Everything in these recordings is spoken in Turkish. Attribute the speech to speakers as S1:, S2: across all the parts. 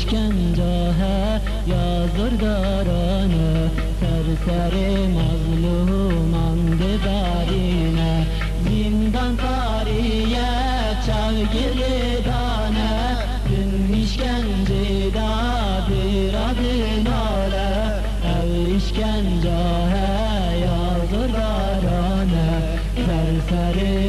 S1: düşkən cahə yazır qaranı sərsəri mazluman dibarinə zindan tariyə çalgiri danə gün işkəncədə bir adın alə əv işkəncahə yazır qaranı sərsəri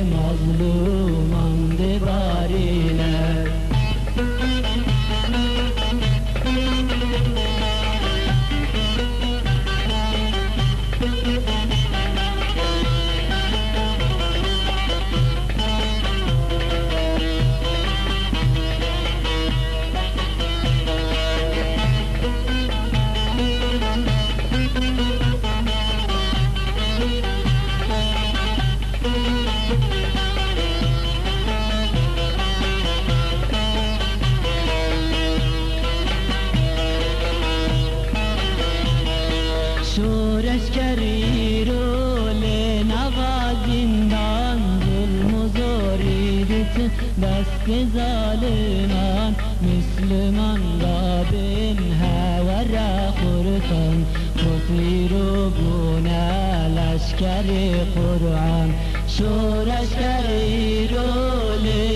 S1: دست ظالمان مسلمان را بین هور خورتان خطیر و بونه لشکر قرآن شورش کری رو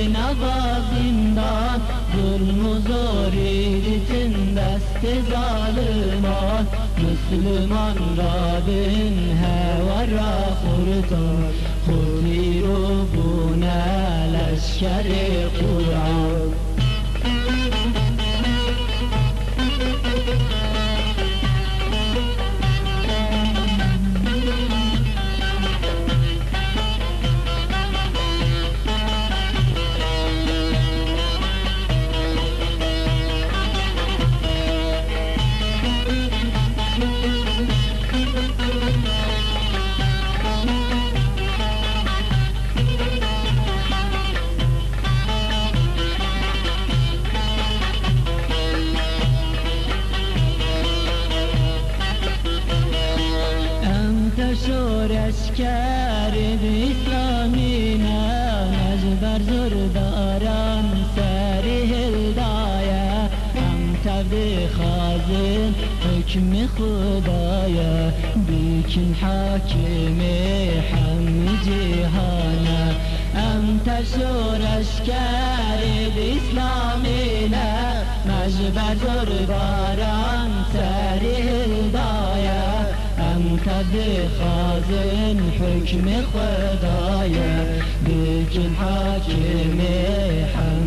S1: نوازیندان ظلم و زوریدتن دست ظالمان Müslüman Rabbin hevara kurtar Hutiru buna हरे पुरा Kur'an أنت شورش كارد إسلامنا مجبر زرداران سريه الداية أنت بخازن حكم خدايا بكن حاكم حم جهانا أنت شورش كارد إسلامنا مجبر زرداران سريه الداية أنت بخازن حكم خدايا بك الحاكم حمد.